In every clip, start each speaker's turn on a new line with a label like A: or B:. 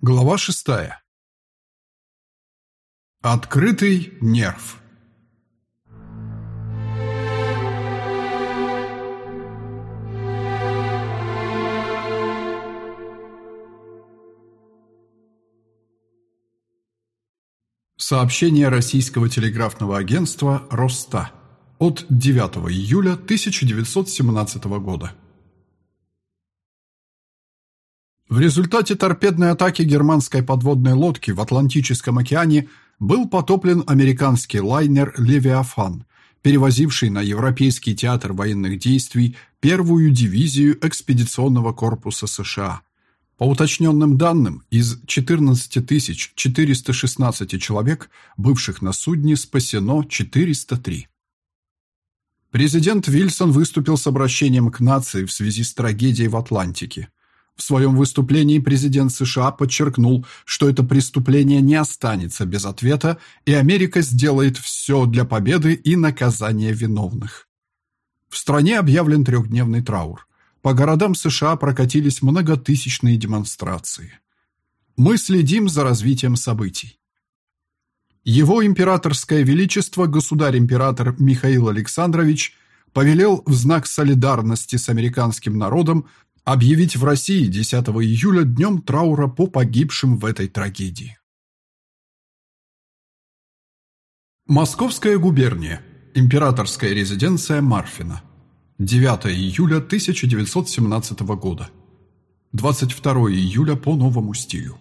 A: Глава шестая. Открытый нерв. Сообщение российского телеграфного агентства «Роста» от 9 июля 1917 года. В результате торпедной атаки германской подводной лодки в Атлантическом океане был потоплен американский лайнер «Левиафан», перевозивший на Европейский театр военных действий первую дивизию экспедиционного корпуса США. По уточненным данным, из 14 416 человек, бывших на судне, спасено 403. Президент Вильсон выступил с обращением к нации в связи с трагедией в Атлантике. В своем выступлении президент США подчеркнул, что это преступление не останется без ответа, и Америка сделает все для победы и наказания виновных. В стране объявлен трехдневный траур. По городам США прокатились многотысячные демонстрации. Мы следим за развитием событий. Его императорское величество государь-император Михаил Александрович повелел в знак солидарности с американским народом объявить в России 10 июля днем траура по погибшим в этой трагедии. Московская губерния. Императорская резиденция Марфина. 9 июля 1917 года. 22 июля по новому стилю.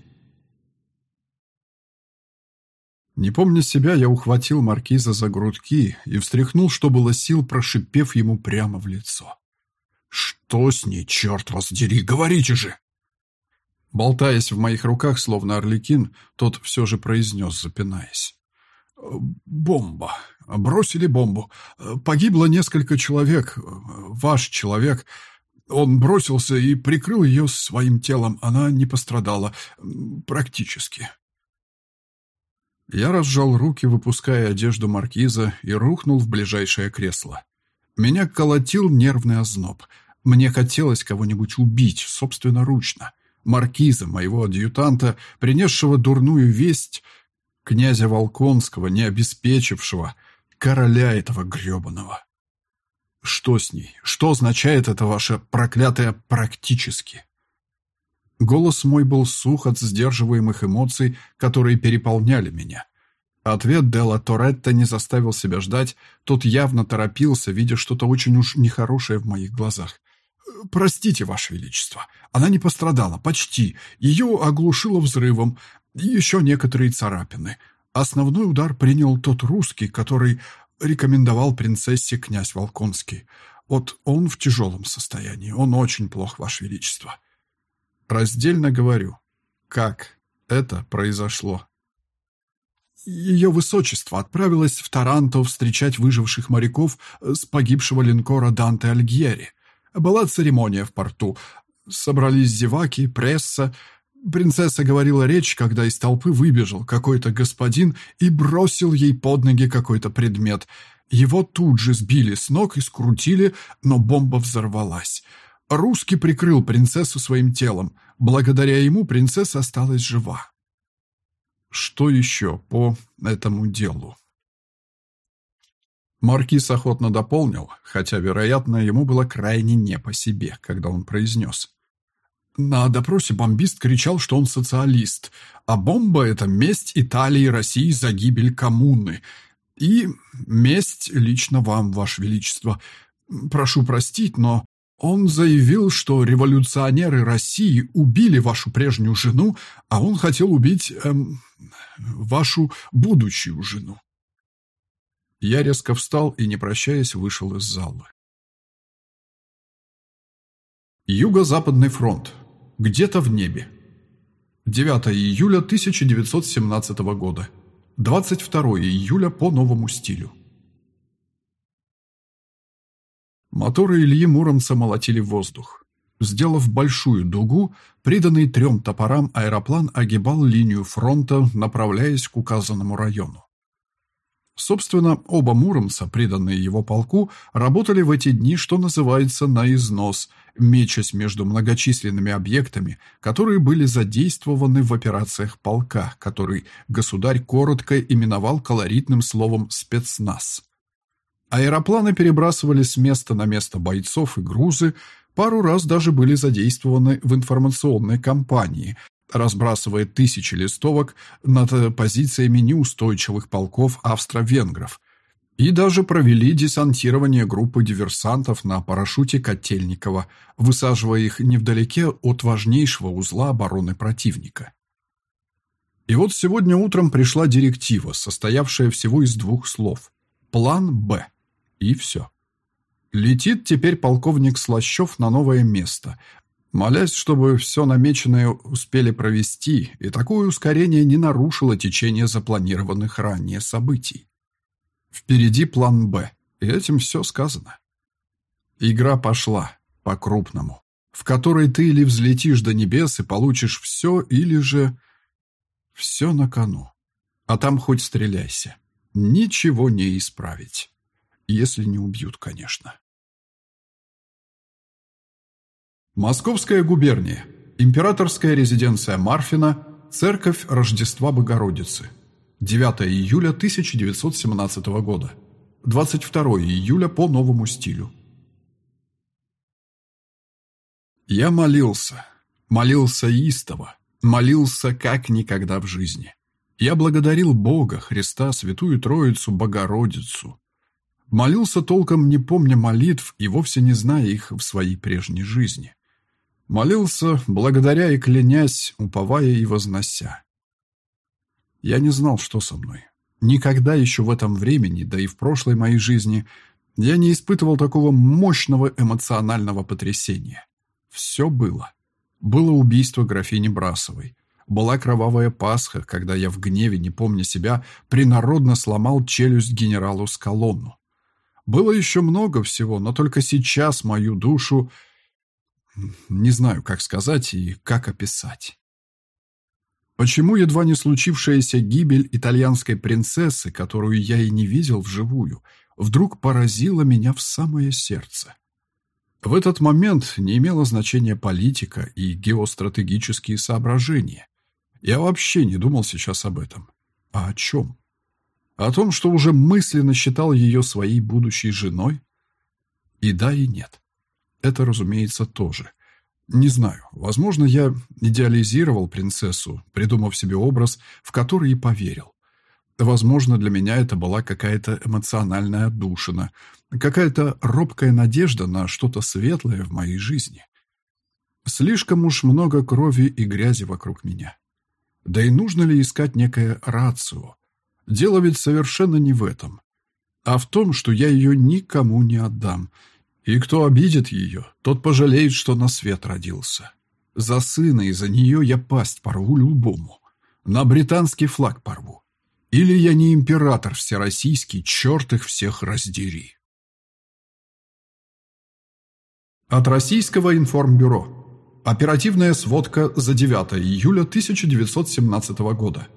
A: Не помня себя, я ухватил маркиза за грудки и встряхнул, что было сил, прошипев ему прямо в лицо. «Что с ней, черт вас дери, говорите же!» Болтаясь в моих руках, словно орликин, тот все же произнес, запинаясь. «Бомба. Бросили бомбу. Погибло несколько человек. Ваш человек. Он бросился и прикрыл ее своим телом. Она не пострадала. Практически». Я разжал руки, выпуская одежду маркиза, и рухнул в ближайшее кресло. Меня колотил нервный озноб. Мне хотелось кого-нибудь убить, собственноручно. Маркиза, моего адъютанта, принесшего дурную весть, князя Волконского, не обеспечившего, короля этого гребаного. Что с ней? Что означает это ваше проклятое «практически»? Голос мой был сух от сдерживаемых эмоций, которые переполняли меня. Ответ Делла Торетто не заставил себя ждать, тот явно торопился, видя что-то очень уж нехорошее в моих глазах. «Простите, Ваше Величество, она не пострадала, почти. Ее оглушило взрывом, еще некоторые царапины. Основной удар принял тот русский, который рекомендовал принцессе князь Волконский. Вот он в тяжелом состоянии, он очень плох, Ваше Величество». Раздельно говорю, как это произошло. Ее высочество отправилось в Таранто встречать выживших моряков с погибшего линкора Данте Альгьери. Была церемония в порту. Собрались зеваки, пресса. Принцесса говорила речь, когда из толпы выбежал какой-то господин и бросил ей под ноги какой-то предмет. Его тут же сбили с ног и скрутили, но бомба взорвалась. Русский прикрыл принцессу своим телом. Благодаря ему принцесса осталась жива. Что еще по этому делу? Маркиз охотно дополнил, хотя, вероятно, ему было крайне не по себе, когда он произнес. На допросе бомбист кричал, что он социалист, а бомба — это месть Италии и России за гибель коммуны. И месть лично вам, Ваше Величество. Прошу простить, но он заявил, что революционеры России убили вашу прежнюю жену, а он хотел убить эм, вашу будущую жену. Я резко встал и, не прощаясь, вышел из зала. Юго-Западный фронт. Где-то в небе. 9 июля 1917 года. 22 июля по новому стилю. Моторы Ильи Муромца молотили воздух. Сделав большую дугу, приданный трем топорам аэроплан огибал линию фронта, направляясь к указанному району. Собственно, оба муромца, приданные его полку, работали в эти дни, что называется, на износ, мечась между многочисленными объектами, которые были задействованы в операциях полка, который государь коротко именовал колоритным словом «спецназ». Аэропланы перебрасывали с места на место бойцов и грузы, пару раз даже были задействованы в информационной кампании, разбрасывая тысячи листовок над позициями неустойчивых полков австро-венгров, и даже провели десантирование группы диверсантов на парашюте Котельникова, высаживая их невдалеке от важнейшего узла обороны противника. И вот сегодня утром пришла директива, состоявшая всего из двух слов «План Б». И все. Летит теперь полковник Слащев на новое место, молясь, чтобы все намеченное успели провести, и такое ускорение не нарушило течение запланированных ранее событий. Впереди план «Б», и этим все сказано. Игра пошла, по-крупному, в которой ты или взлетишь до небес и получишь все, или же... Все на кону. А там хоть стреляйся. Ничего не исправить. Если не убьют, конечно. Московская губерния. Императорская резиденция Марфина. Церковь Рождества Богородицы. 9 июля 1917 года. 22 июля по новому стилю. Я молился. Молился истово. Молился как никогда в жизни. Я благодарил Бога, Христа, Святую Троицу, Богородицу, Молился толком, не помня молитв и вовсе не зная их в своей прежней жизни. Молился, благодаря и клянясь, уповая и вознося. Я не знал, что со мной. Никогда еще в этом времени, да и в прошлой моей жизни, я не испытывал такого мощного эмоционального потрясения. Все было. Было убийство графини Брасовой. Была кровавая Пасха, когда я в гневе, не помня себя, принародно сломал челюсть генералу Скалону. Было еще много всего, но только сейчас мою душу... Не знаю, как сказать и как описать. Почему едва не случившаяся гибель итальянской принцессы, которую я и не видел вживую, вдруг поразила меня в самое сердце? В этот момент не имело значения политика и геостратегические соображения. Я вообще не думал сейчас об этом. А о чем? О том, что уже мысленно считал ее своей будущей женой? И да, и нет. Это, разумеется, тоже. Не знаю, возможно, я идеализировал принцессу, придумав себе образ, в который и поверил. Возможно, для меня это была какая-то эмоциональная отдушина, какая-то робкая надежда на что-то светлое в моей жизни. Слишком уж много крови и грязи вокруг меня. Да и нужно ли искать некое рацио, Дело ведь совершенно не в этом, а в том, что я ее никому не отдам. И кто обидит ее, тот пожалеет, что на свет родился. За сына и за нее я пасть порву любому. На британский флаг порву. Или я не император всероссийский, черт их всех раздери. От Российского информбюро. Оперативная сводка за 9 июля 1917 года.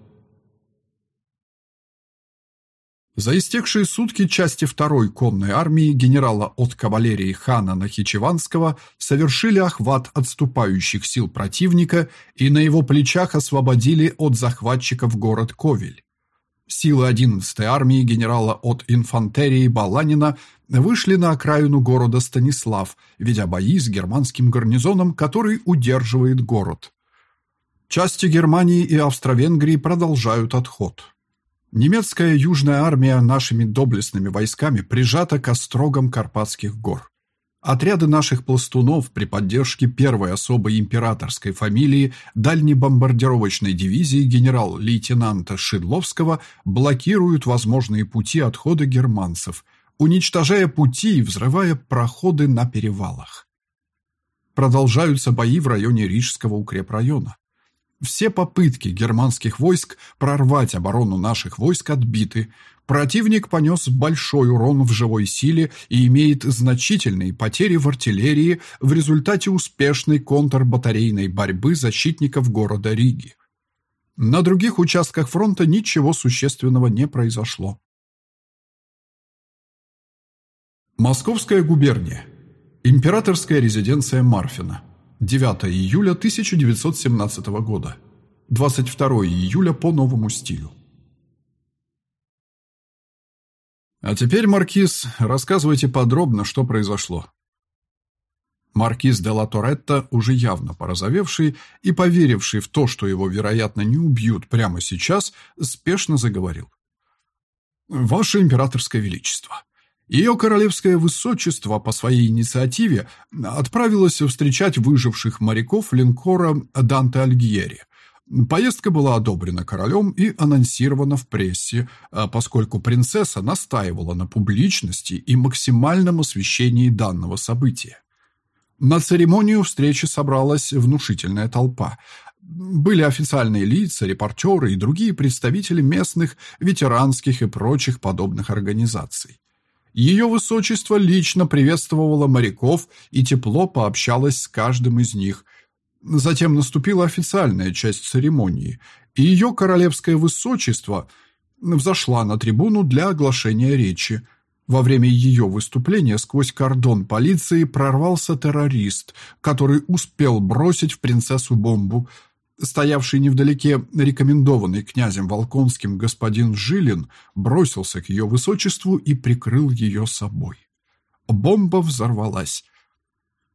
A: За истекшие сутки части второй конной армии генерала от кавалерии хана Нахичеванского совершили охват отступающих сил противника и на его плечах освободили от захватчиков город Ковель. Силы 11-й армии генерала от инфантерии Баланина вышли на окраину города Станислав, ведя бои с германским гарнизоном, который удерживает город. Части Германии и Австро-Венгрии продолжают отход. Немецкая южная армия нашими доблестными войсками прижата к острогам Карпатских гор. Отряды наших пластунов при поддержке первой особой императорской фамилии дальнебомбардировочной дивизии генерал-лейтенанта Шидловского блокируют возможные пути отхода германцев, уничтожая пути и взрывая проходы на перевалах. Продолжаются бои в районе Рижского укрепрайона. Все попытки германских войск прорвать оборону наших войск отбиты. Противник понес большой урон в живой силе и имеет значительные потери в артиллерии в результате успешной контрбатарейной борьбы защитников города Риги. На других участках фронта ничего существенного не произошло. Московская губерния. Императорская резиденция Марфина. 9 июля 1917 года. 22 июля по новому стилю. А теперь, Маркиз, рассказывайте подробно, что произошло. Маркиз де ла Торетто, уже явно порозовевший и поверивший в то, что его, вероятно, не убьют прямо сейчас, спешно заговорил. «Ваше императорское величество, ее королевское высочество по своей инициативе отправилось встречать выживших моряков линкора Данте Альгьери. Поездка была одобрена королем и анонсирована в прессе, а поскольку принцесса настаивала на публичности и максимальном освещении данного события. На церемонию встречи собралась внушительная толпа. Были официальные лица, репортеры и другие представители местных, ветеранских и прочих подобных организаций. Ее высочество лично приветствовало моряков и тепло пообщалось с каждым из них. Затем наступила официальная часть церемонии, и ее королевское высочество взошла на трибуну для оглашения речи. Во время ее выступления сквозь кордон полиции прорвался террорист, который успел бросить в принцессу бомбу – Стоявший невдалеке рекомендованный князем Волконским господин Жилин бросился к ее высочеству и прикрыл ее собой. Бомба взорвалась.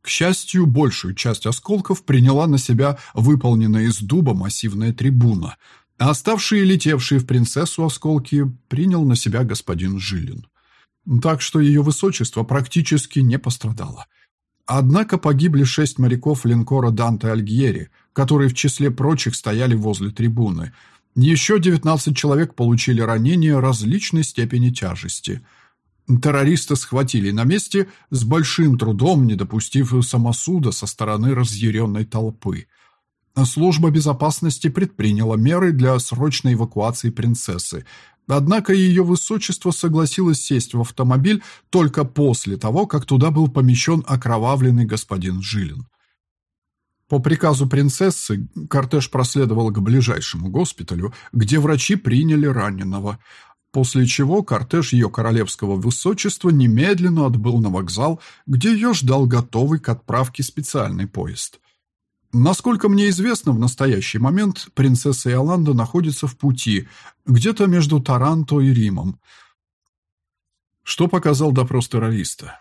A: К счастью, большую часть осколков приняла на себя выполненная из дуба массивная трибуна, а оставшие летевшие в принцессу осколки принял на себя господин Жилин. Так что ее высочество практически не пострадало. Однако погибли шесть моряков линкора Данте Альгьери, которые в числе прочих стояли возле трибуны. Еще 19 человек получили ранения различной степени тяжести. Террориста схватили на месте с большим трудом, не допустив самосуда со стороны разъяренной толпы. Служба безопасности предприняла меры для срочной эвакуации принцессы, Однако ее высочество согласилось сесть в автомобиль только после того, как туда был помещен окровавленный господин Жилин. По приказу принцессы кортеж проследовал к ближайшему госпиталю, где врачи приняли раненого, после чего кортеж ее королевского высочества немедленно отбыл на вокзал, где ее ждал готовый к отправке специальный поезд. Насколько мне известно, в настоящий момент принцесса Иоланда находится в пути, где-то между Таранто и Римом. Что показал допрос террориста?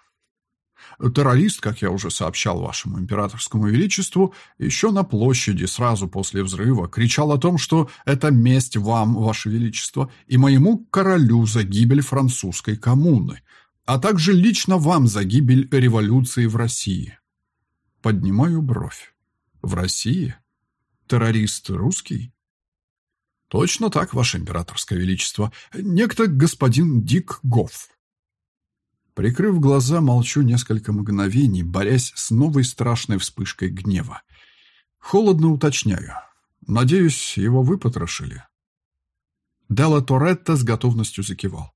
A: Террорист, как я уже сообщал вашему императорскому величеству, еще на площади сразу после взрыва кричал о том, что это месть вам, ваше величество, и моему королю за гибель французской коммуны, а также лично вам за гибель революции в России. Поднимаю бровь. В России? Террорист русский? Точно так, Ваше Императорское Величество. Некто господин Дик Гофф. Прикрыв глаза, молчу несколько мгновений, борясь с новой страшной вспышкой гнева. Холодно уточняю. Надеюсь, его выпотрошили. Делла Торетто с готовностью закивал.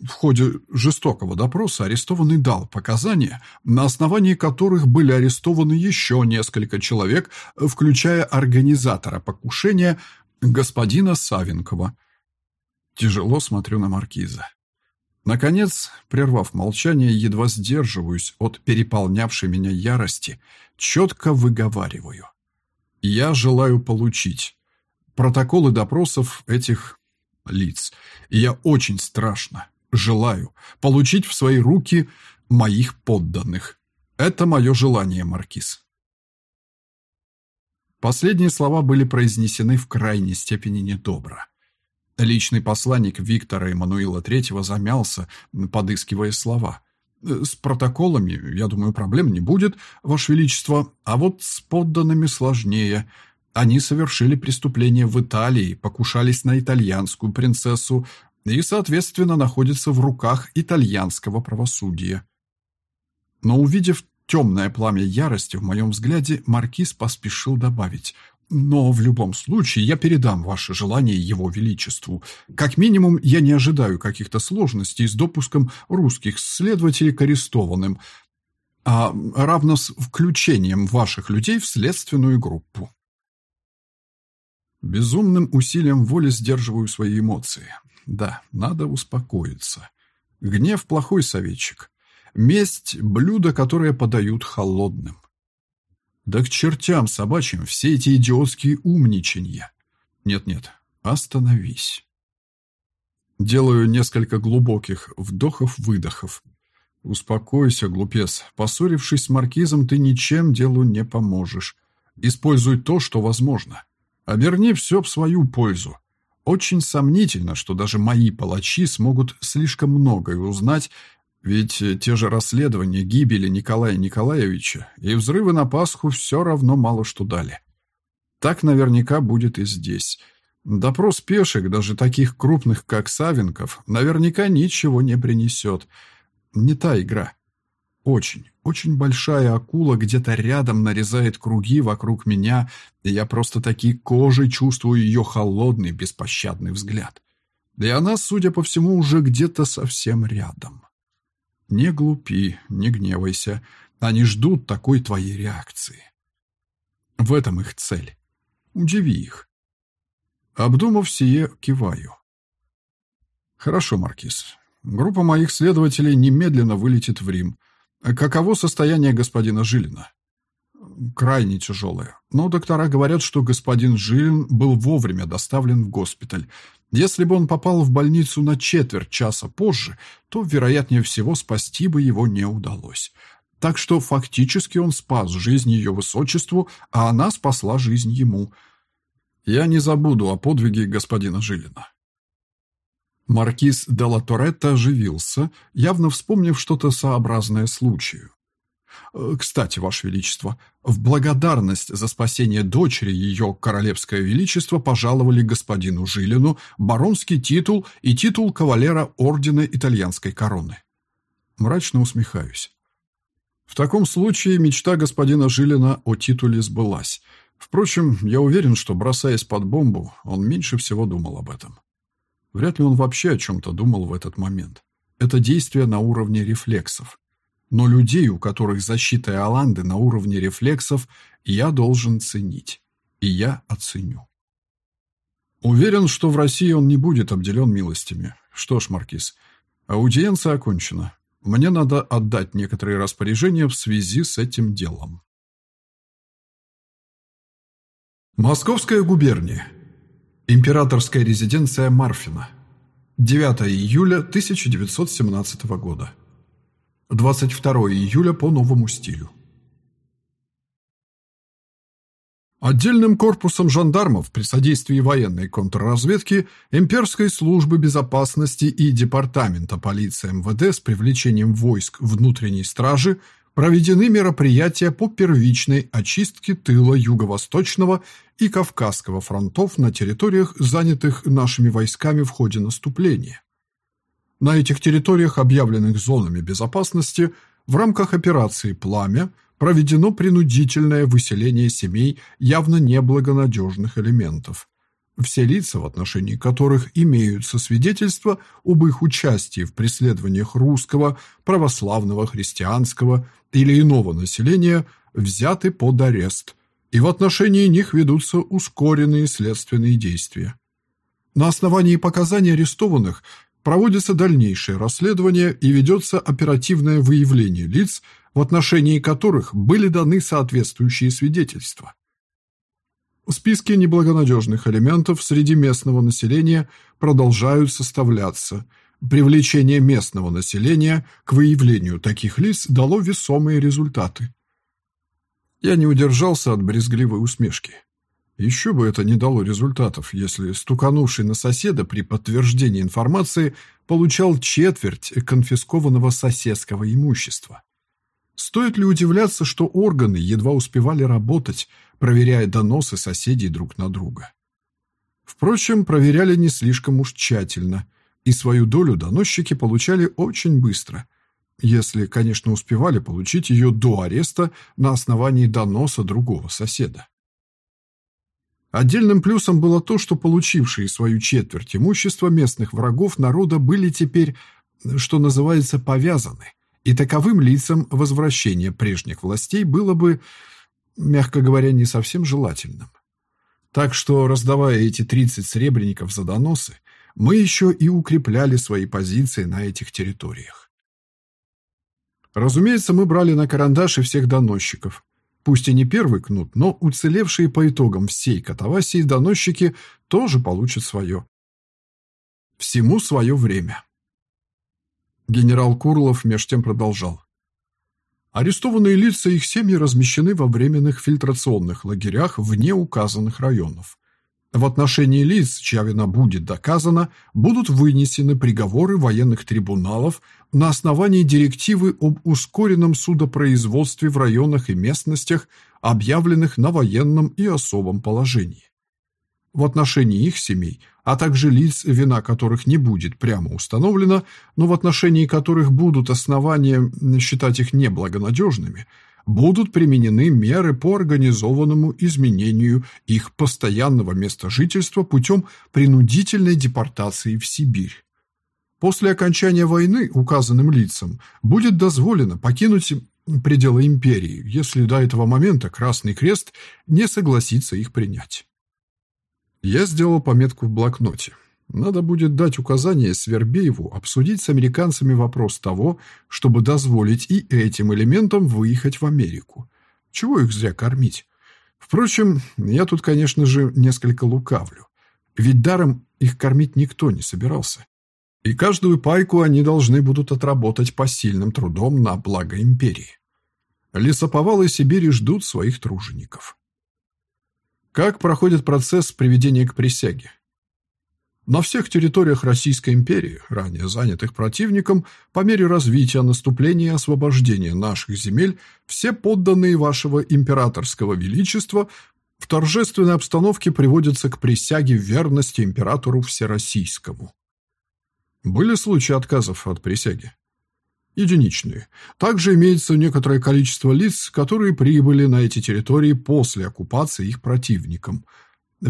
A: В ходе жестокого допроса арестованный дал показания, на основании которых были арестованы еще несколько человек, включая организатора покушения господина Савенкова. Тяжело смотрю на маркиза. Наконец, прервав молчание, едва сдерживаюсь от переполнявшей меня ярости, четко выговариваю. Я желаю получить протоколы допросов этих лиц. И я очень страшно, желаю получить в свои руки моих подданных. Это мое желание, Маркиз. Последние слова были произнесены в крайней степени недобро. Личный посланник Виктора Эммануила III замялся, подыскивая слова. «С протоколами, я думаю, проблем не будет, Ваше Величество, а вот с подданными сложнее. Они совершили преступление в Италии, покушались на итальянскую принцессу, и, соответственно, находится в руках итальянского правосудия. Но увидев темное пламя ярости в моем взгляде, маркиз поспешил добавить «Но в любом случае я передам ваше желание его величеству. Как минимум, я не ожидаю каких-то сложностей с допуском русских следователей к арестованным, а равно с включением ваших людей в следственную группу». Безумным усилием воли сдерживаю свои эмоции. Да, надо успокоиться. Гнев – плохой советчик. Месть – блюдо, которое подают холодным. Да к чертям собачьим все эти идиотские умничанья. Нет-нет, остановись. Делаю несколько глубоких вдохов-выдохов. Успокойся, глупец. Поссорившись с маркизом, ты ничем делу не поможешь. Используй то, что возможно. Оберни все в свою пользу. Очень сомнительно, что даже мои палачи смогут слишком многое узнать, ведь те же расследования гибели Николая Николаевича и взрывы на Пасху все равно мало что дали. Так наверняка будет и здесь. Допрос пешек, даже таких крупных, как Савенков, наверняка ничего не принесет. Не та игра. Очень, очень большая акула где-то рядом нарезает круги вокруг меня, и я просто таки кожей чувствую ее холодный, беспощадный взгляд. И она, судя по всему, уже где-то совсем рядом. Не глупи, не гневайся. Они ждут такой твоей реакции. В этом их цель. Удиви их. Обдумав сие, киваю. Хорошо, Маркиз. Группа моих следователей немедленно вылетит в Рим. Каково состояние господина Жилина? Крайне тяжелое. Но доктора говорят, что господин Жилин был вовремя доставлен в госпиталь. Если бы он попал в больницу на четверть часа позже, то, вероятнее всего, спасти бы его не удалось. Так что фактически он спас жизнь ее высочеству, а она спасла жизнь ему. Я не забуду о подвиге господина Жилина. Маркиз де ла Торетто оживился, явно вспомнив что-то сообразное случаю. «Э, «Кстати, Ваше Величество, в благодарность за спасение дочери ее Королевское Величество пожаловали господину Жилину баронский титул и титул кавалера Ордена Итальянской Короны». Мрачно усмехаюсь. В таком случае мечта господина Жилина о титуле сбылась. Впрочем, я уверен, что, бросаясь под бомбу, он меньше всего думал об этом. Вряд ли он вообще о чем-то думал в этот момент. Это действие на уровне рефлексов. Но людей, у которых защита Иоланды на уровне рефлексов, я должен ценить. И я оценю. Уверен, что в России он не будет обделен милостями. Что ж, Маркиз, аудиенция окончена. Мне надо отдать некоторые распоряжения в связи с этим делом. Московская губерния. Императорская резиденция Марфина. 9 июля 1917 года. 22 июля по новому стилю. Отдельным корпусом жандармов при содействии военной контрразведки, имперской службы безопасности и департамента полиции МВД с привлечением войск внутренней стражи проведены мероприятия по первичной очистке тыла Юго-Восточного и Кавказского фронтов на территориях, занятых нашими войсками в ходе наступления. На этих территориях, объявленных зонами безопасности, в рамках операции «Пламя» проведено принудительное выселение семей явно неблагонадежных элементов – все лица, в отношении которых имеются свидетельства об их участии в преследованиях русского, православного, христианского или иного населения, взяты под арест, и в отношении них ведутся ускоренные следственные действия. На основании показаний арестованных проводится дальнейшее расследование и ведется оперативное выявление лиц, в отношении которых были даны соответствующие свидетельства. Списки неблагонадежных элементов среди местного населения продолжают составляться. Привлечение местного населения к выявлению таких лиц дало весомые результаты. Я не удержался от брезгливой усмешки. Еще бы это не дало результатов, если стуканувший на соседа при подтверждении информации получал четверть конфискованного соседского имущества. Стоит ли удивляться, что органы едва успевали работать, проверяя доносы соседей друг на друга? Впрочем, проверяли не слишком уж тщательно, и свою долю доносчики получали очень быстро, если, конечно, успевали получить ее до ареста на основании доноса другого соседа. Отдельным плюсом было то, что получившие свою четверть имущества местных врагов народа были теперь, что называется, повязаны – и таковым лицам возвращение прежних властей было бы, мягко говоря, не совсем желательным. Так что, раздавая эти 30 сребреников за доносы, мы еще и укрепляли свои позиции на этих территориях. Разумеется, мы брали на карандаш и всех доносчиков. Пусть и не первый кнут, но уцелевшие по итогам всей катавасии доносчики тоже получат свое. Всему свое время. Генерал Курлов меж тем продолжал. Арестованные лица и их семьи размещены во временных фильтрационных лагерях вне указанных районов. В отношении лиц, чья вина будет доказана, будут вынесены приговоры военных трибуналов на основании директивы об ускоренном судопроизводстве в районах и местностях, объявленных на военном и особом положении. В отношении их семей, а также лиц, вина которых не будет прямо установлена, но в отношении которых будут основания считать их неблагонадежными – будут применены меры по организованному изменению их постоянного места жительства путем принудительной депортации в Сибирь. После окончания войны указанным лицам будет дозволено покинуть пределы империи, если до этого момента Красный Крест не согласится их принять. Я сделал пометку в блокноте. Надо будет дать указание Свербееву обсудить с американцами вопрос того, чтобы дозволить и этим элементам выехать в Америку. Чего их зря кормить? Впрочем, я тут, конечно же, несколько лукавлю. Ведь даром их кормить никто не собирался. И каждую пайку они должны будут отработать посильным трудом на благо империи. Лесоповалы Сибири ждут своих тружеников. Как проходит процесс приведения к присяге? На всех территориях Российской империи, ранее занятых противником, по мере развития наступления и освобождения наших земель, все подданные вашего императорского величества в торжественной обстановке приводятся к присяге верности императору Всероссийскому. Были случаи отказов от присяги? Единичные. Также имеется некоторое количество лиц, которые прибыли на эти территории после оккупации их противником –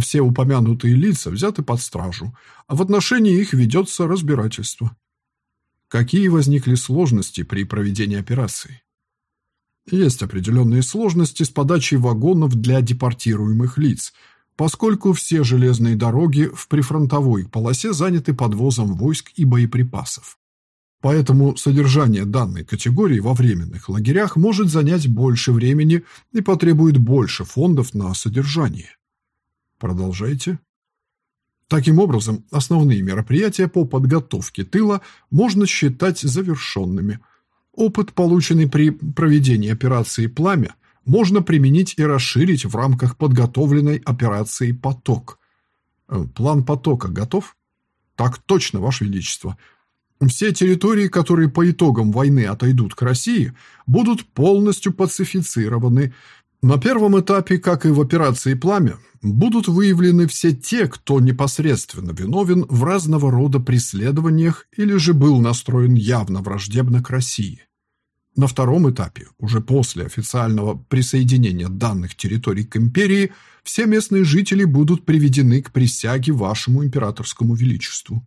A: все упомянутые лица взяты под стражу, а в отношении их ведется разбирательство. Какие возникли сложности при проведении операции? Есть определенные сложности с подачей вагонов для депортируемых лиц, поскольку все железные дороги в прифронтовой полосе заняты подвозом войск и боеприпасов. Поэтому содержание данной категории во временных лагерях может занять больше времени и потребует больше фондов на содержание. Продолжайте. Таким образом, основные мероприятия по подготовке тыла можно считать завершенными. Опыт, полученный при проведении операции «Пламя», можно применить и расширить в рамках подготовленной операции «Поток». Э, план потока готов? Так точно, Ваше Величество. Все территории, которые по итогам войны отойдут к России, будут полностью пацифицированы, на первом этапе, как и в операции «Пламя», будут выявлены все те, кто непосредственно виновен в разного рода преследованиях или же был настроен явно враждебно к России. На втором этапе, уже после официального присоединения данных территорий к империи, все местные жители будут приведены к присяге вашему императорскому величеству.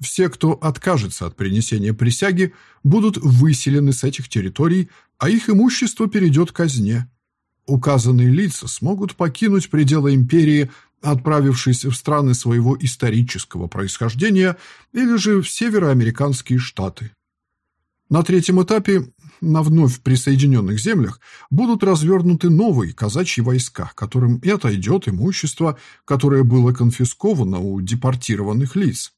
A: Все, кто откажется от принесения присяги, будут выселены с этих территорий, а их имущество перейдет к казне – Указанные лица смогут покинуть пределы империи, отправившись в страны своего исторического происхождения или же в североамериканские штаты. На третьем этапе на вновь присоединенных землях будут развернуты новые казачьи войска, которым и отойдет имущество, которое было конфисковано у депортированных лиц.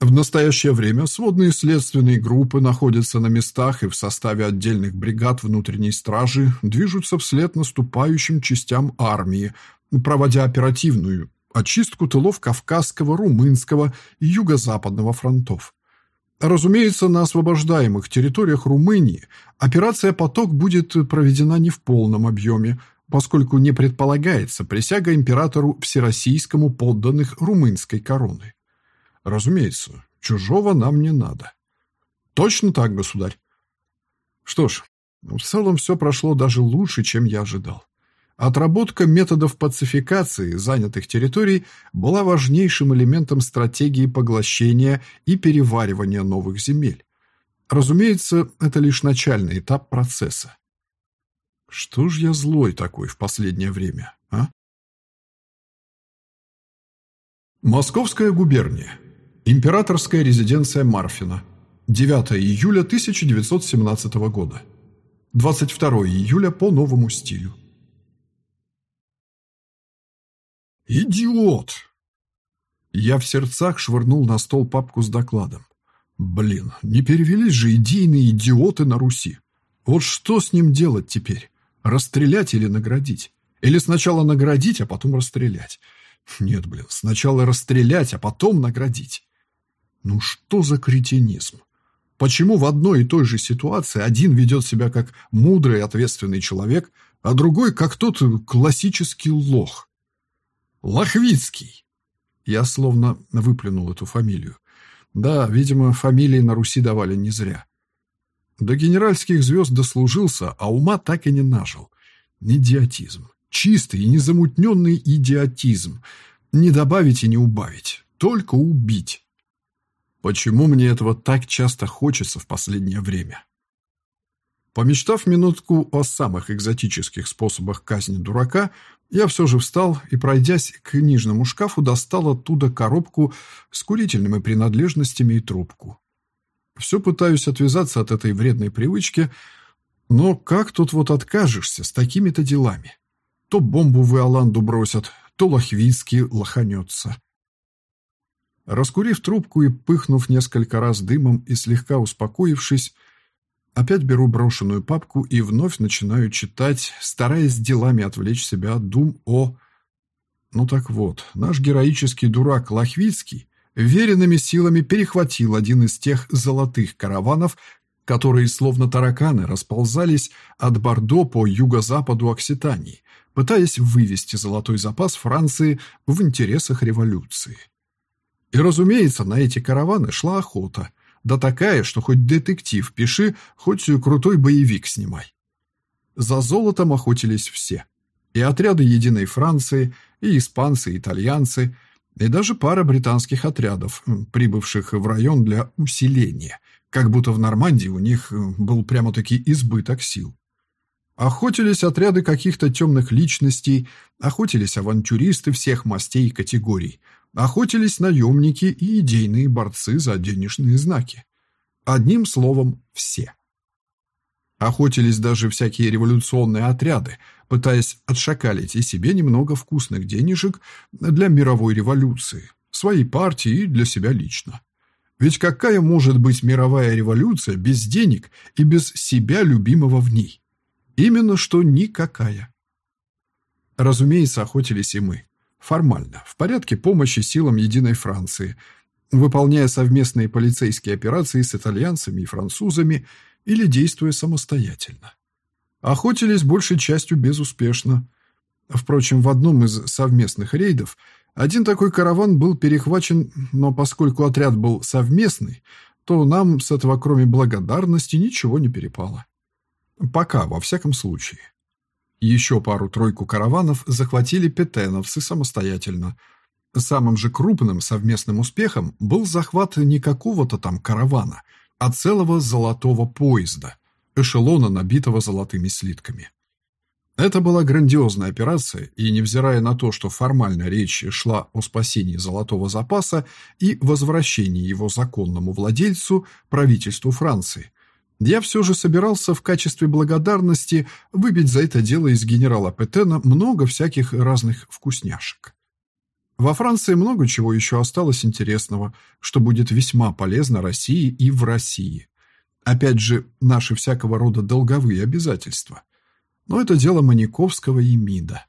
A: В настоящее время сводные следственные группы находятся на местах и в составе отдельных бригад внутренней стражи движутся вслед наступающим частям армии, проводя оперативную очистку тылов Кавказского, Румынского и Юго-Западного фронтов. Разумеется, на освобождаемых территориях Румынии операция «Поток» будет проведена не в полном объеме, поскольку не предполагается присяга императору Всероссийскому подданных румынской короны. Разумеется, чужого нам не надо. Точно так, государь. Что ж, в целом все прошло даже лучше, чем я ожидал. Отработка методов пацификации занятых территорий была важнейшим элементом стратегии поглощения и переваривания новых земель. Разумеется, это лишь начальный этап процесса. Что ж я злой такой в последнее время, а? Московская губерния. Императорская резиденция Марфина. 9 июля 1917 года. 22 июля по новому стилю. «Идиот!» Я в сердцах швырнул на стол папку с докладом. Блин, не перевелись же идейные идиоты на Руси. Вот что с ним делать теперь? Расстрелять или наградить? Или сначала наградить, а потом расстрелять? Нет, блин, сначала расстрелять, а потом наградить. Ну что за кретинизм? Почему в одной и той же ситуации один ведет себя как мудрый и ответственный человек, а другой как тот классический лох? Лохвицкий. Я словно выплюнул эту фамилию. Да, видимо, фамилии на Руси давали не зря. До генеральских звезд дослужился, а ума так и не нажил. Идиотизм. Чистый и незамутненный идиотизм. Не добавить и не убавить. Только убить. Почему мне этого так часто хочется в последнее время? Помечтав минутку о самых экзотических способах казни дурака, я все же встал и, пройдясь к книжному шкафу, достал оттуда коробку с курительными принадлежностями и трубку. Все пытаюсь отвязаться от этой вредной привычки, но как тут вот откажешься с такими-то делами? То бомбу в Иоланду бросят, то Лохвицкий лоханется. Раскурив трубку и пыхнув несколько раз дымом и слегка успокоившись, Опять беру брошенную папку и вновь начинаю читать, стараясь делами отвлечь себя от дум о... Ну так вот, наш героический дурак Лохвицкий веренными силами перехватил один из тех золотых караванов, которые, словно тараканы, расползались от Бордо по юго-западу Окситании, пытаясь вывести золотой запас Франции в интересах революции. И, разумеется, на эти караваны шла охота – да такая, что хоть детектив пиши, хоть крутой боевик снимай. За золотом охотились все. И отряды Единой Франции, и испанцы, и итальянцы, и даже пара британских отрядов, прибывших в район для усиления, как будто в Нормандии у них был прямо-таки избыток сил. Охотились отряды каких-то темных личностей, охотились авантюристы всех мастей и категорий – Охотились наемники и идейные борцы за денежные знаки. Одним словом, все. Охотились даже всякие революционные отряды, пытаясь отшакалить и себе немного вкусных денежек для мировой революции, своей партии и для себя лично. Ведь какая может быть мировая революция без денег и без себя любимого в ней? Именно что никакая. Разумеется, охотились и мы. Формально, в порядке помощи силам Единой Франции, выполняя совместные полицейские операции с итальянцами и французами или действуя самостоятельно. Охотились большей частью безуспешно. Впрочем, в одном из совместных рейдов один такой караван был перехвачен, но поскольку отряд был совместный, то нам с этого кроме благодарности ничего не перепало. Пока, во всяком случае. Еще пару-тройку караванов захватили петеновцы самостоятельно. Самым же крупным совместным успехом был захват не какого-то там каравана, а целого золотого поезда, эшелона, набитого золотыми слитками. Это была грандиозная операция, и невзирая на то, что формально речь шла о спасении золотого запаса и возвращении его законному владельцу, правительству Франции, я все же собирался в качестве благодарности выбить за это дело из генерала Петена много всяких разных вкусняшек. Во Франции много чего еще осталось интересного, что будет весьма полезно России и в России. Опять же, наши всякого рода долговые обязательства. Но это дело Маниковского и МИДа.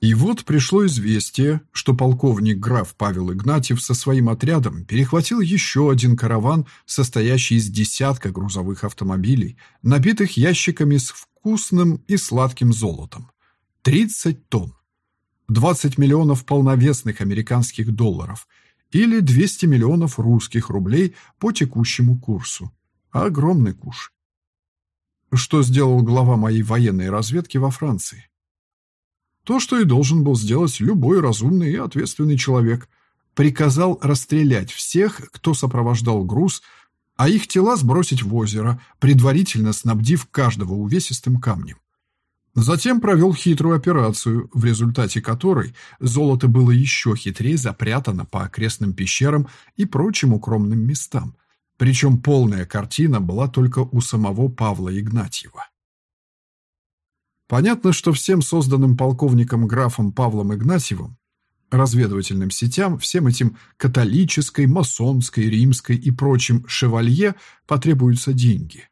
A: И вот пришло известие, что полковник граф Павел Игнатьев со своим отрядом перехватил еще один караван, состоящий из десятка грузовых автомобилей, набитых ящиками с вкусным и сладким золотом. 30 тонн. 20 миллионов полновесных американских долларов или 200 миллионов русских рублей по текущему курсу. Огромный куш. Что сделал глава моей военной разведки во Франции? То, что и должен был сделать любой разумный и ответственный человек. Приказал расстрелять всех, кто сопровождал груз, а их тела сбросить в озеро, предварительно снабдив каждого увесистым камнем. Затем провел хитрую операцию, в результате которой золото было еще хитрее запрятано по окрестным пещерам и прочим укромным местам, Причем полная картина была только у самого Павла Игнатьева. Понятно, что всем созданным полковником графом Павлом Игнатьевым, разведывательным сетям, всем этим католической, масонской, римской и прочим шевалье потребуются деньги.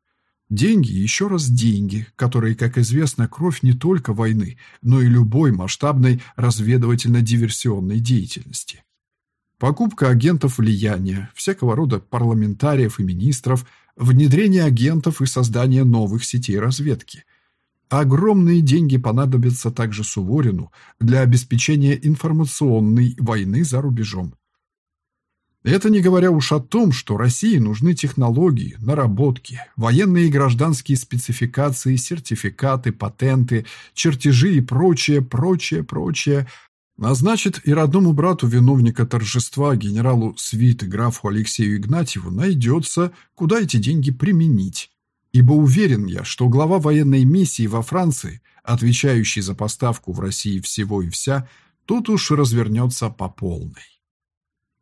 A: Деньги еще раз деньги, которые, как известно, кровь не только войны, но и любой масштабной разведывательно-диверсионной деятельности. Покупка агентов влияния, всякого рода парламентариев и министров, внедрение агентов и создание новых сетей разведки. Огромные деньги понадобятся также Суворину для обеспечения информационной войны за рубежом. Это не говоря уж о том, что России нужны технологии, наработки, военные и гражданские спецификации, сертификаты, патенты, чертежи и прочее, прочее, прочее, Назначит и родному брату виновника торжества, генералу свиты графу Алексею Игнатьеву, найдется, куда эти деньги применить. Ибо уверен я, что глава военной миссии во Франции, отвечающий за поставку в России всего и вся, тут уж развернется по полной.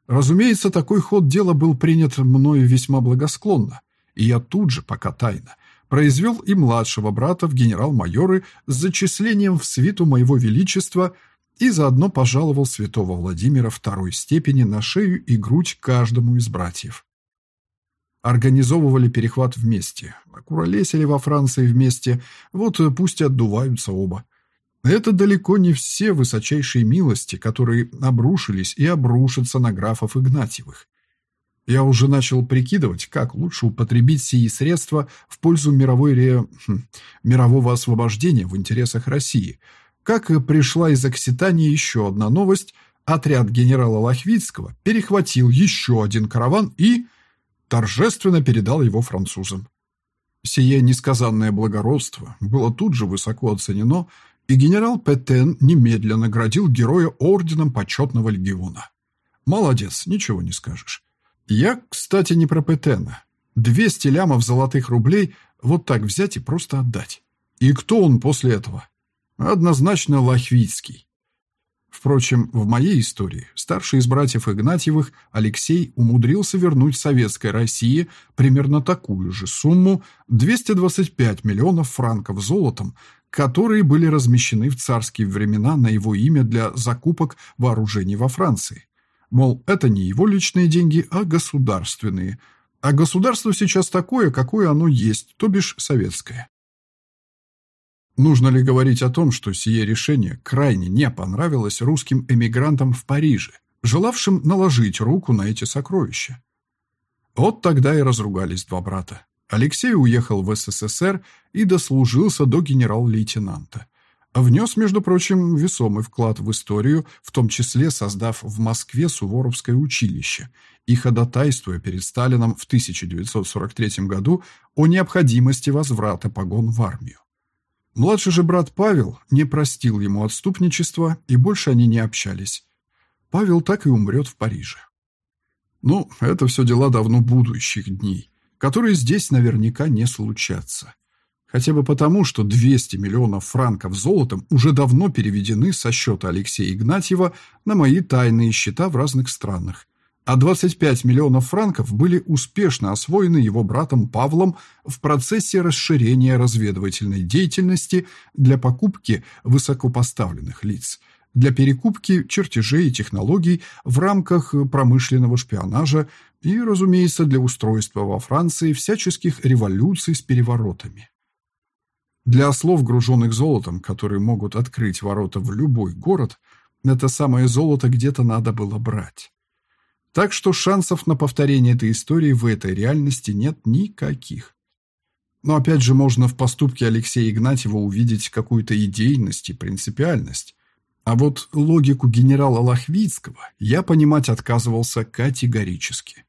A: Разумеется, такой ход дела был принят мною весьма благосклонно, и я тут же, пока тайно, произвел и младшего брата в генерал-майоры с зачислением в свиту моего величества – и заодно пожаловал святого Владимира второй степени на шею и грудь каждому из братьев. Организовывали перехват вместе, окуролесили во Франции вместе, вот пусть и отдуваются оба. Это далеко не все высочайшие милости, которые обрушились и обрушатся на графов Игнатьевых. Я уже начал прикидывать, как лучше употребить сии средства в пользу мировой ре... Хм, мирового освобождения в интересах России – как и пришла из Окситании еще одна новость, отряд генерала Лохвицкого перехватил еще один караван и торжественно передал его французам. Сие несказанное благородство было тут же высоко оценено, и генерал Петен немедленно наградил героя орденом почетного легиона. Молодец, ничего не скажешь. Я, кстати, не про Петена. 200 лямов золотых рублей вот так взять и просто отдать. И кто он после этого? Однозначно Лохвицкий. Впрочем, в моей истории старший из братьев Игнатьевых Алексей умудрился вернуть советской России примерно такую же сумму 225 миллионов франков золотом, которые были размещены в царские времена на его имя для закупок вооружений во Франции. Мол, это не его личные деньги, а государственные. А государство сейчас такое, какое оно есть, то бишь советское. Нужно ли говорить о том, что сие решение крайне не понравилось русским эмигрантам в Париже, желавшим наложить руку на эти сокровища? Вот тогда и разругались два брата. Алексей уехал в СССР и дослужился до генерал-лейтенанта. Внес, между прочим, весомый вклад в историю, в том числе создав в Москве Суворовское училище и ходатайствуя перед Сталином в 1943 году о необходимости возврата погон в армию. Младший же брат Павел не простил ему отступничества, и больше они не общались. Павел так и умрет в Париже. Ну, это все дела давно будущих дней, которые здесь наверняка не случатся. Хотя бы потому, что 200 миллионов франков золотом уже давно переведены со счета Алексея Игнатьева на мои тайные счета в разных странах, а 25 миллионов франков были успешно освоены его братом Павлом в процессе расширения разведывательной деятельности для покупки высокопоставленных лиц, для перекупки чертежей и технологий в рамках промышленного шпионажа и, разумеется, для устройства во Франции всяческих революций с переворотами. Для ослов, груженных золотом, которые могут открыть ворота в любой город, это самое золото где-то надо было брать. Так что шансов на повторение этой истории в этой реальности нет никаких. Но опять же можно в поступке Алексея Игнатьева увидеть какую-то идейность и принципиальность. А вот логику генерала Лохвицкого я понимать отказывался категорически.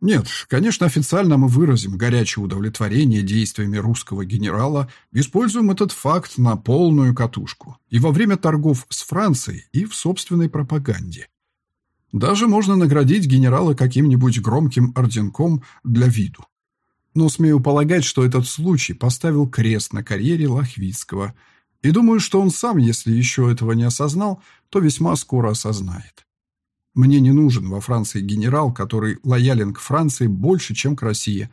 A: Нет, конечно, официально мы выразим горячее удовлетворение действиями русского генерала, используем этот факт на полную катушку и во время торгов с Францией, и в собственной пропаганде. Даже можно наградить генерала каким-нибудь громким орденком для виду. Но смею полагать, что этот случай поставил крест на карьере Лохвицкого, и думаю, что он сам, если еще этого не осознал, то весьма скоро осознает. Мне не нужен во Франции генерал, который лоялен к Франции больше, чем к России.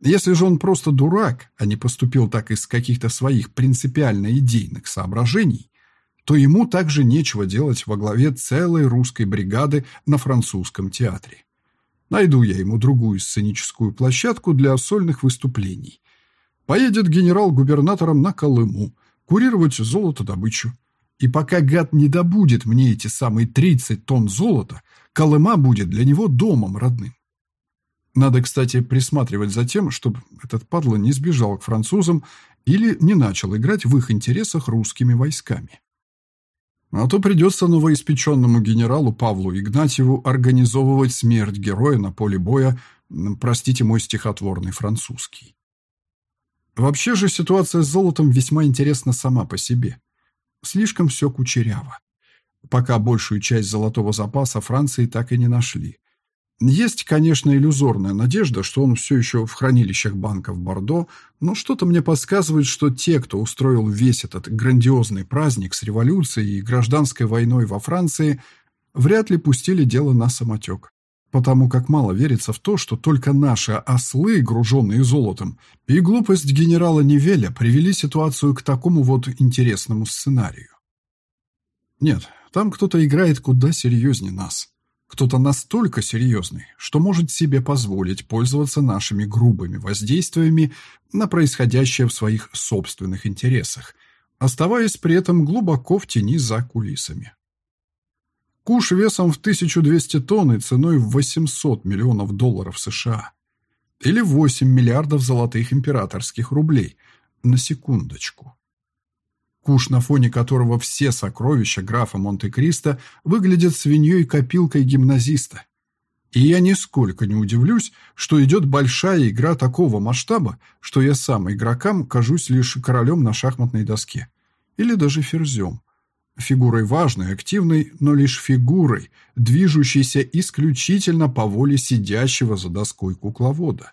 A: Если же он просто дурак, а не поступил так из каких-то своих принципиально идейных соображений, то ему также нечего делать во главе целой русской бригады на французском театре. Найду я ему другую сценическую площадку для сольных выступлений. Поедет генерал-губернатором на Колыму, курировать золотодобычу. И пока гад не добудет мне эти самые 30 тонн золота, Колыма будет для него домом родным. Надо, кстати, присматривать за тем, чтобы этот падла не сбежал к французам или не начал играть в их интересах русскими войсками. А то придется новоиспеченному генералу Павлу Игнатьеву организовывать смерть героя на поле боя, простите мой стихотворный французский. Вообще же ситуация с золотом весьма интересна сама по себе. Слишком все кучеряво. Пока большую часть золотого запаса Франции так и не нашли. Есть, конечно, иллюзорная надежда, что он все еще в хранилищах банка в Бордо, но что-то мне подсказывает, что те, кто устроил весь этот грандиозный праздник с революцией и гражданской войной во Франции, вряд ли пустили дело на самотек. Потому как мало верится в то, что только наши ослы, груженные золотом, и глупость генерала Невеля привели ситуацию к такому вот интересному сценарию. Нет, там кто-то играет куда серьезнее нас. Кто-то настолько серьезный, что может себе позволить пользоваться нашими грубыми воздействиями на происходящее в своих собственных интересах, оставаясь при этом глубоко в тени за кулисами. Куш весом в 1200 тонн и ценой в 800 миллионов долларов США. Или 8 миллиардов золотых императорских рублей. На секундочку куш на фоне которого все сокровища графа Монте-Кристо выглядят свиньей-копилкой гимназиста. И я нисколько не удивлюсь, что идет большая игра такого масштаба, что я сам игрокам кажусь лишь королем на шахматной доске. Или даже ферзем. Фигурой важной, активной, но лишь фигурой, движущейся исключительно по воле сидящего за доской кукловода.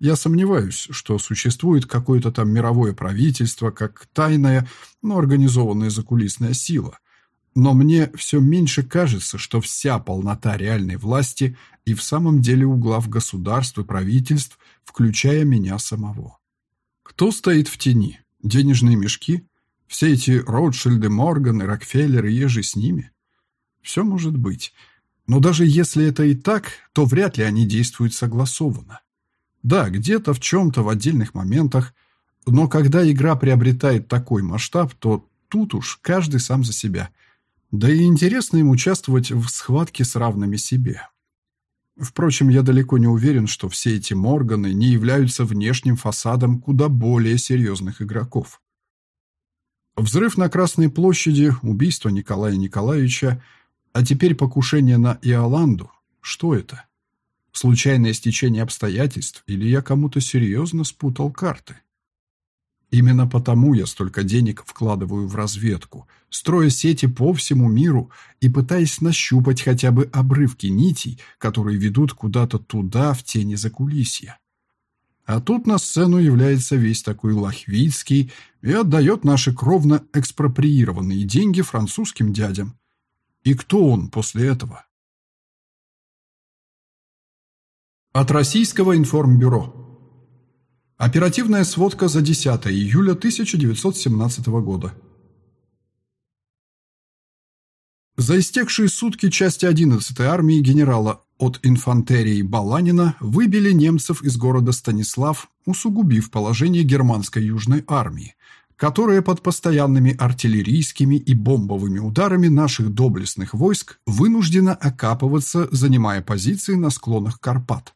A: Я сомневаюсь, что существует какое-то там мировое правительство, как тайная, но организованная закулисная сила. Но мне все меньше кажется, что вся полнота реальной власти и в самом деле у глав государств и правительств, включая меня самого. Кто стоит в тени? Денежные мешки? Все эти Ротшильды, Морганы, Рокфеллеры, ежи с ними? Все может быть. Но даже если это и так, то вряд ли они действуют согласованно. Да, где-то в чем-то в отдельных моментах, но когда игра приобретает такой масштаб, то тут уж каждый сам за себя. Да и интересно им участвовать в схватке с равными себе. Впрочем, я далеко не уверен, что все эти Морганы не являются внешним фасадом куда более серьезных игроков. Взрыв на Красной площади, убийство Николая Николаевича, а теперь покушение на Иоланду. Что это? Случайное стечение обстоятельств или я кому-то серьезно спутал карты? Именно потому я столько денег вкладываю в разведку, строя сети по всему миру и пытаясь нащупать хотя бы обрывки нитей, которые ведут куда-то туда, в тени закулисья. А тут на сцену является весь такой Лохвицкий и отдает наши кровно экспроприированные деньги французским дядям. И кто он после этого? От Российского информбюро. Оперативная сводка за 10 июля 1917 года. За истекшие сутки части 11-й армии генерала от инфантерии Баланина выбили немцев из города Станислав, усугубив положение германской южной армии, которая под постоянными артиллерийскими и бомбовыми ударами наших доблестных войск вынуждена окапываться, занимая позиции на склонах Карпат.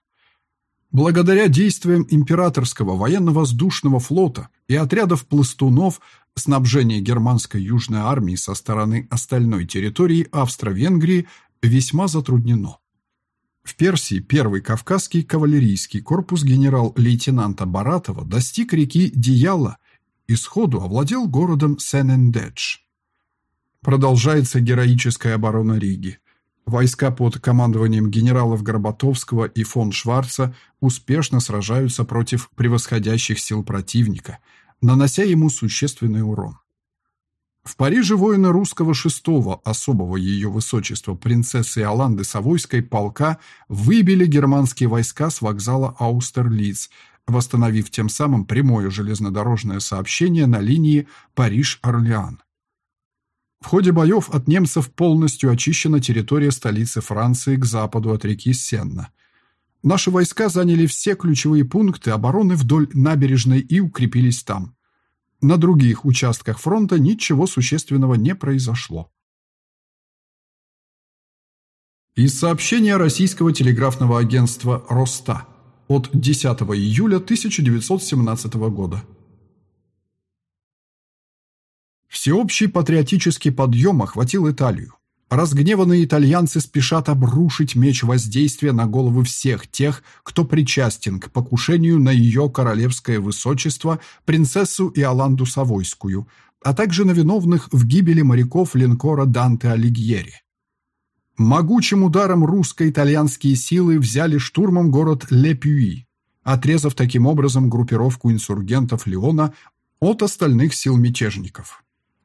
A: Благодаря действиям императорского военно-воздушного флота и отрядов пластунов снабжение германской южной армии со стороны остальной территории Австро-Венгрии весьма затруднено. В Персии первый Кавказский кавалерийский корпус генерал-лейтенанта Баратова достиг реки Дияла и сходу овладел городом Сен-Эндедж. Продолжается героическая оборона Риги. Войска под командованием генералов Горбатовского и фон Шварца успешно сражаются против превосходящих сил противника, нанося ему существенный урон. В Париже воины русского шестого особого ее высочества принцессы Иоланды Савойской полка выбили германские войска с вокзала Аустерлиц, восстановив тем самым прямое железнодорожное сообщение на линии Париж-Орлеан. В ходе боев от немцев полностью очищена территория столицы Франции к западу от реки Сенна. Наши войска заняли все ключевые пункты обороны вдоль набережной и укрепились там. На других участках фронта ничего существенного не произошло. Из сообщения российского телеграфного агентства «Роста» от 10 июля 1917 года. Всеобщий патриотический подъем охватил Италию. Разгневанные итальянцы спешат обрушить меч воздействия на головы всех тех, кто причастен к покушению на ее королевское высочество, принцессу Иоланду Савойскую, а также на виновных в гибели моряков линкора Данте Алигьери. Могучим ударом русско-итальянские силы взяли штурмом город Лепюи, отрезав таким образом группировку инсургентов Леона от остальных сил мятежников.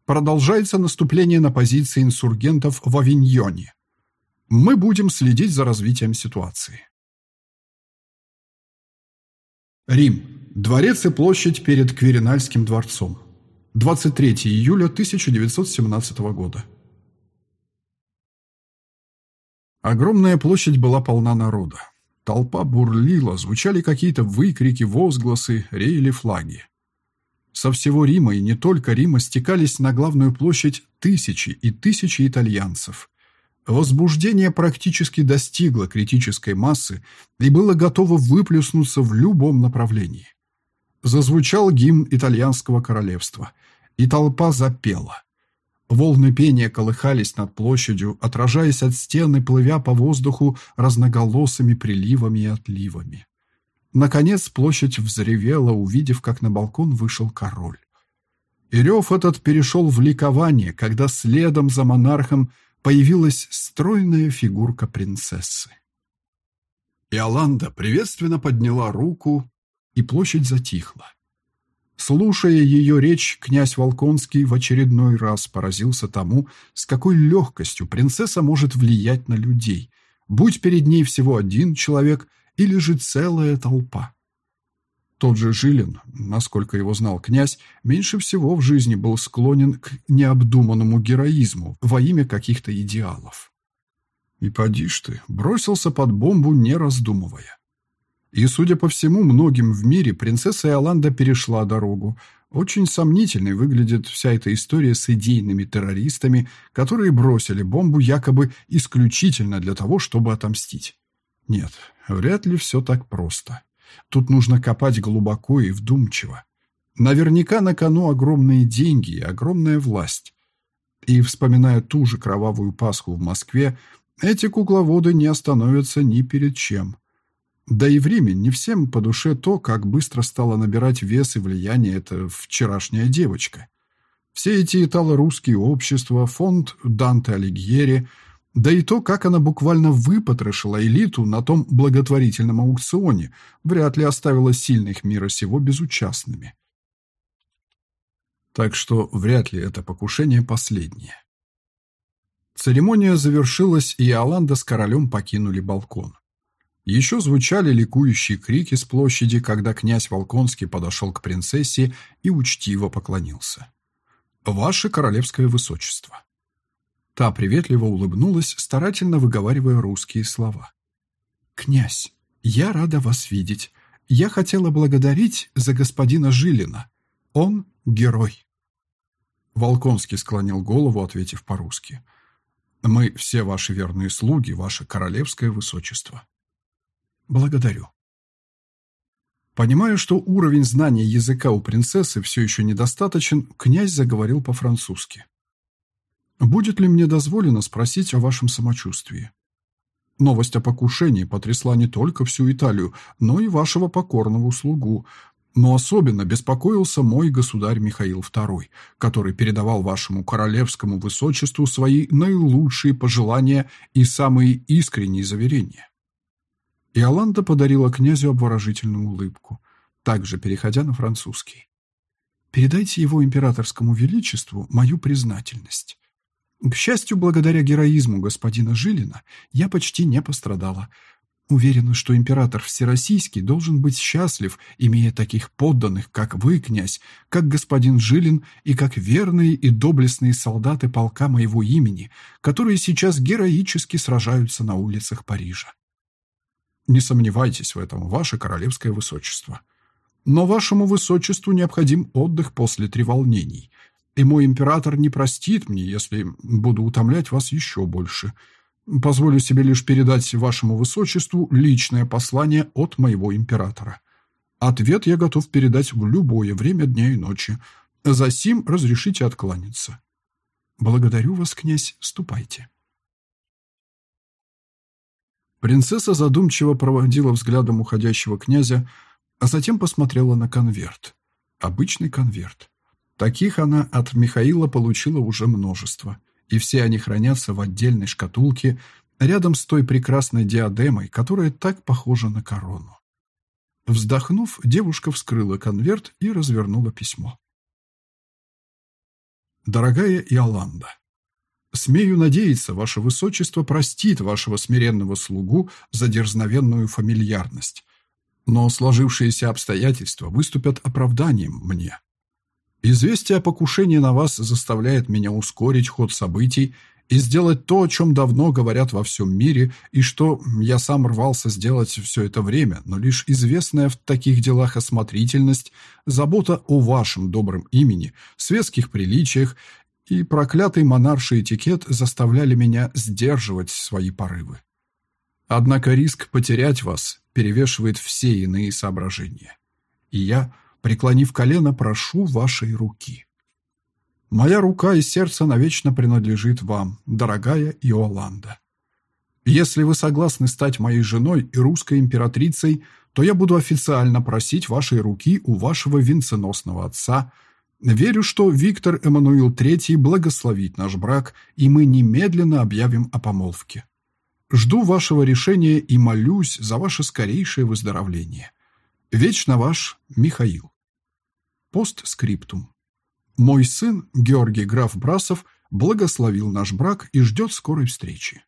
A: Продолжается наступление на позиции инсургентов в Авиньоне. Мы будем следить за развитием ситуации. Рим. Дворец и площадь перед Кверинальским дворцом. 23 июля 1917 года. Огромная площадь была полна народа. Толпа бурлила, звучали какие-то выкрики, возгласы, реяли флаги. Со всего Рима и не только Рима стекались на главную площадь тысячи и тысячи итальянцев. Возбуждение практически достигло критической массы и было готово выплеснуться в любом направлении. Зазвучал гимн итальянского королевства, и толпа запела. Волны пения колыхались над площадью, отражаясь от стены, плывя по воздуху разноголосыми приливами и отливами. Наконец площадь взревела, увидев, как на балкон вышел король. И рев этот перешел в ликование, когда следом за монархом появилась стройная фигурка принцессы. Иоланда приветственно подняла руку, и площадь затихла. Слушая ее речь, князь Волконский в очередной раз поразился тому, с какой легкостью принцесса может влиять на людей, будь перед ней всего один человек или же целая толпа. Тот же Жилин, насколько его знал князь, меньше всего в жизни был склонен к необдуманному героизму во имя каких-то идеалов. И поди ж ты, бросился под бомбу, не раздумывая. И, судя по всему, многим в мире принцесса Иоланда перешла дорогу. Очень сомнительной выглядит вся эта история с идейными террористами, которые бросили бомбу якобы исключительно для того, чтобы отомстить. Нет, вряд ли все так просто. Тут нужно копать глубоко и вдумчиво. Наверняка на кону огромные деньги и огромная власть. И, вспоминая ту же кровавую Пасху в Москве, эти кукловоды не остановятся ни перед чем. Да и в не всем по душе то, как быстро стала набирать вес и влияние эта вчерашняя девочка. Все эти итало-русские общества, фонд Данте Алигьери – да и то, как она буквально выпотрошила элиту на том благотворительном аукционе, вряд ли оставила сильных мира сего безучастными. Так что вряд ли это покушение последнее. Церемония завершилась, и Иоланда с королем покинули балкон. Еще звучали ликующие крики с площади, когда князь Волконский подошел к принцессе и учтиво поклонился. «Ваше королевское высочество». Та приветливо улыбнулась, старательно выговаривая русские слова. «Князь, я рада вас видеть. Я хотела благодарить за господина Жилина. Он герой». Волконский склонил голову, ответив по-русски. «Мы все ваши верные слуги, ваше королевское высочество». «Благодарю». Понимая, что уровень знания языка у принцессы все еще недостаточен, князь заговорил по-французски. Будет ли мне дозволено спросить о вашем самочувствии? Новость о покушении потрясла не только всю Италию, но и вашего покорного слугу. Но особенно беспокоился мой государь Михаил II, который передавал вашему королевскому высочеству свои наилучшие пожелания и самые искренние заверения. Иоланда подарила князю обворожительную улыбку, также переходя на французский. Передайте его императорскому величеству мою признательность. К счастью, благодаря героизму господина Жилина я почти не пострадала. Уверена, что император Всероссийский должен быть счастлив, имея таких подданных, как вы, князь, как господин Жилин и как верные и доблестные солдаты полка моего имени, которые сейчас героически сражаются на улицах Парижа. Не сомневайтесь в этом, ваше королевское высочество. Но вашему высочеству необходим отдых после треволнений, и мой император не простит мне, если буду утомлять вас еще больше. Позволю себе лишь передать вашему высочеству личное послание от моего императора. Ответ я готов передать в любое время дня и ночи. За сим разрешите откланяться. Благодарю вас, князь, ступайте. Принцесса задумчиво проводила взглядом уходящего князя, а затем посмотрела на конверт. Обычный конверт. Таких она от Михаила получила уже множество и все они хранятся в отдельной шкатулке рядом с той прекрасной диадемой, которая так похожа на корону. Вздохнув, девушка вскрыла конверт и развернула письмо. «Дорогая Иоланда, смею надеяться, ваше высочество простит вашего смиренного слугу за дерзновенную фамильярность, но сложившиеся обстоятельства выступят оправданием мне. Известие о покушении на вас заставляет меня ускорить ход событий и сделать то, о чем давно говорят во всем мире, и что я сам рвался сделать все это время, но лишь известная в таких делах осмотрительность, забота о вашем добром имени, светских приличиях и проклятый монарший этикет заставляли меня сдерживать свои порывы. Однако риск потерять вас перевешивает все иные соображения. И я преклонив колено, прошу вашей руки. Моя рука и сердце навечно принадлежит вам, дорогая Иоланда. Если вы согласны стать моей женой и русской императрицей, то я буду официально просить вашей руки у вашего венценосного отца. Верю, что Виктор Эммануил III благословит наш брак, и мы немедленно объявим о помолвке. Жду вашего решения и молюсь за ваше скорейшее выздоровление. Вечно ваш Михаил. Постскриптум. Мой сын, Георгий граф Брасов, благословил наш брак и ждет скорой встречи.